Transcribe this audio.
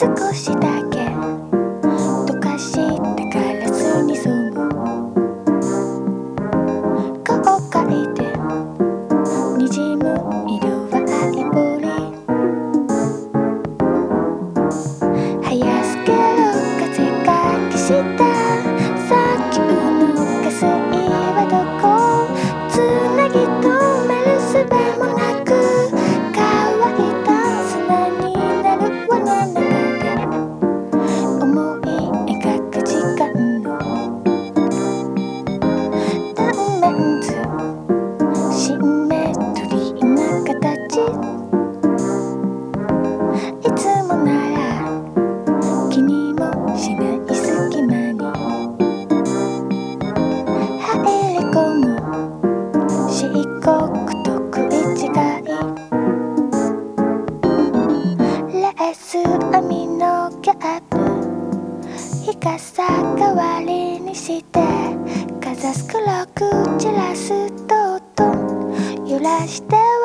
少しだけ傘代わりにしてかざす黒く散らすとトン揺らしては